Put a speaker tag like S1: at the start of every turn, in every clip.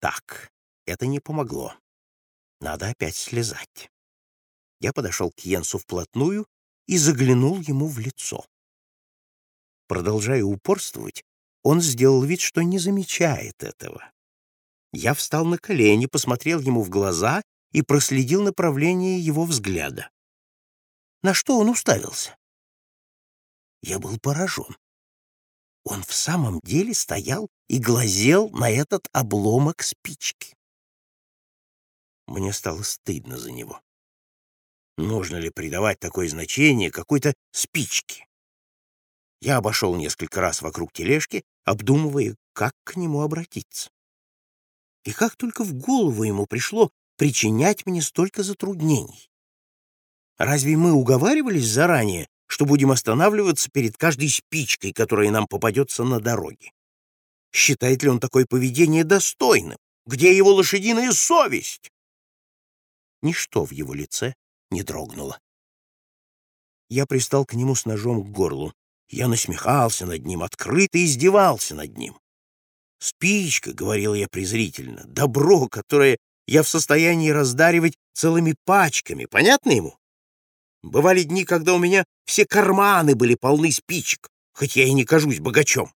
S1: Так, это не помогло. Надо опять слезать. Я подошел к Йенсу вплотную и заглянул ему в лицо. Продолжая упорствовать, он сделал вид, что не замечает этого. Я встал на колени, посмотрел ему в глаза и проследил направление его взгляда. На что он уставился? Я был поражен. Он в самом деле стоял и глазел на этот обломок спички. Мне стало стыдно за него. Нужно ли придавать такое значение какой-то спичке? Я обошел несколько раз вокруг тележки, обдумывая, как к нему обратиться. И как только в голову ему пришло причинять мне столько затруднений. Разве мы уговаривались заранее, что будем останавливаться перед каждой спичкой, которая нам попадется на дороге? Считает ли он такое поведение достойным? Где его лошадиная совесть? Ничто в его лице не дрогнуло. Я пристал к нему с ножом к горлу. Я насмехался над ним, открыто издевался над ним. «Спичка», — говорил я презрительно, — «добро, которое я в состоянии раздаривать целыми пачками. Понятно ему? Бывали дни, когда у меня все карманы были полны спичек, хоть я и не кажусь богачом.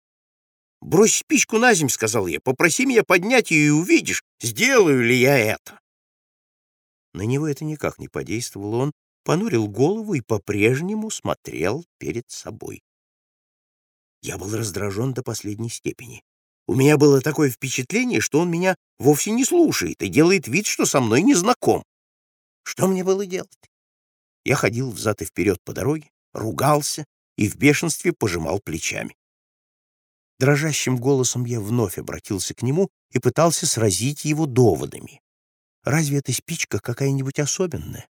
S1: «Брось спичку на земь», — сказал я, — «попроси меня поднять ее и увидишь, сделаю ли я это». На него это никак не подействовало, он понурил голову и по-прежнему смотрел перед собой. Я был раздражен до последней степени. У меня было такое впечатление, что он меня вовсе не слушает и делает вид, что со мной не знаком. Что мне было делать? Я ходил взад и вперед по дороге, ругался и в бешенстве пожимал плечами. Дрожащим голосом я вновь обратился к нему и пытался сразить его доводами. Разве эта спичка какая-нибудь особенная?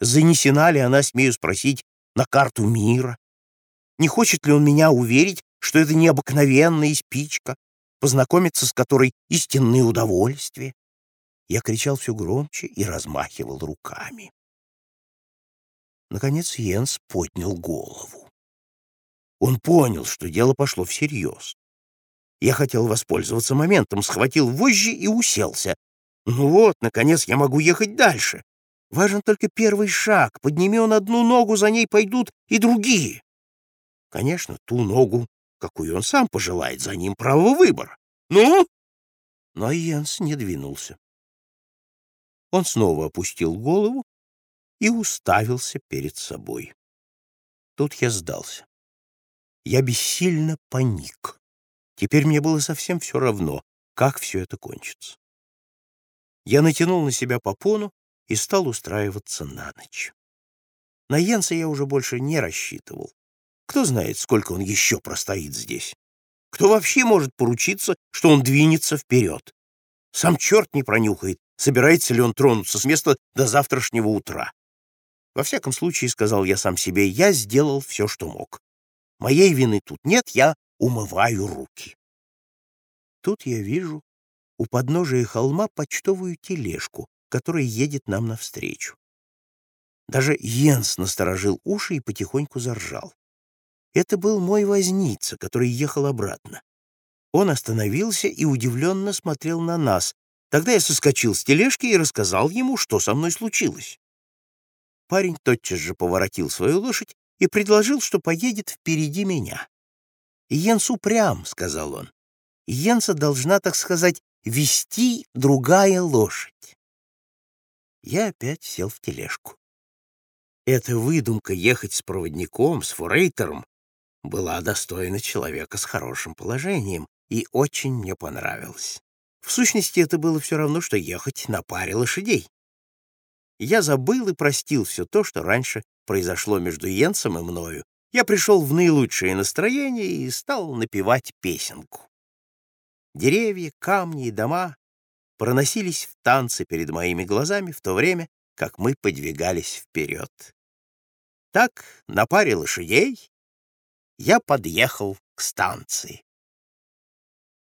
S1: Занесена ли она, смею спросить, на карту мира? Не хочет ли он меня уверить, что это необыкновенная спичка, познакомиться с которой истинное удовольствие? Я кричал все громче и размахивал руками. Наконец Йенс поднял голову. Он понял, что дело пошло всерьез. Я хотел воспользоваться моментом, схватил вожжи и уселся. Ну вот, наконец я могу ехать дальше. Важен только первый шаг. Подними он одну ногу, за ней пойдут и другие. Конечно, ту ногу, какую он сам пожелает, за ним право выбора. Ну? Но Йенс не двинулся. Он снова опустил голову и уставился перед собой. Тут я сдался. Я бессильно паник. Теперь мне было совсем все равно, как все это кончится. Я натянул на себя попону и стал устраиваться на ночь. На Йенса я уже больше не рассчитывал. Кто знает, сколько он еще простоит здесь? Кто вообще может поручиться, что он двинется вперед? Сам черт не пронюхает, собирается ли он тронуться с места до завтрашнего утра. Во всяком случае, сказал я сам себе, я сделал все, что мог. Моей вины тут нет, я умываю руки. Тут я вижу у подножия холма почтовую тележку, которая едет нам навстречу. Даже Йенс насторожил уши и потихоньку заржал. Это был мой возница, который ехал обратно. Он остановился и удивленно смотрел на нас. Тогда я соскочил с тележки и рассказал ему, что со мной случилось. Парень тотчас же поворотил свою лошадь и предложил, что поедет впереди меня. «Йенс упрям», — сказал он. «Йенса должна, так сказать, вести другая лошадь». Я опять сел в тележку. Эта выдумка ехать с проводником, с фурейтером, была достойна человека с хорошим положением и очень мне понравилась. В сущности, это было все равно, что ехать на паре лошадей я забыл и простил все то, что раньше произошло между Йенсом и мною. Я пришел в наилучшее настроение и стал напевать песенку. Деревья, камни и дома проносились в танце перед моими глазами в то время, как мы подвигались вперед. Так, на паре лошадей я подъехал к станции.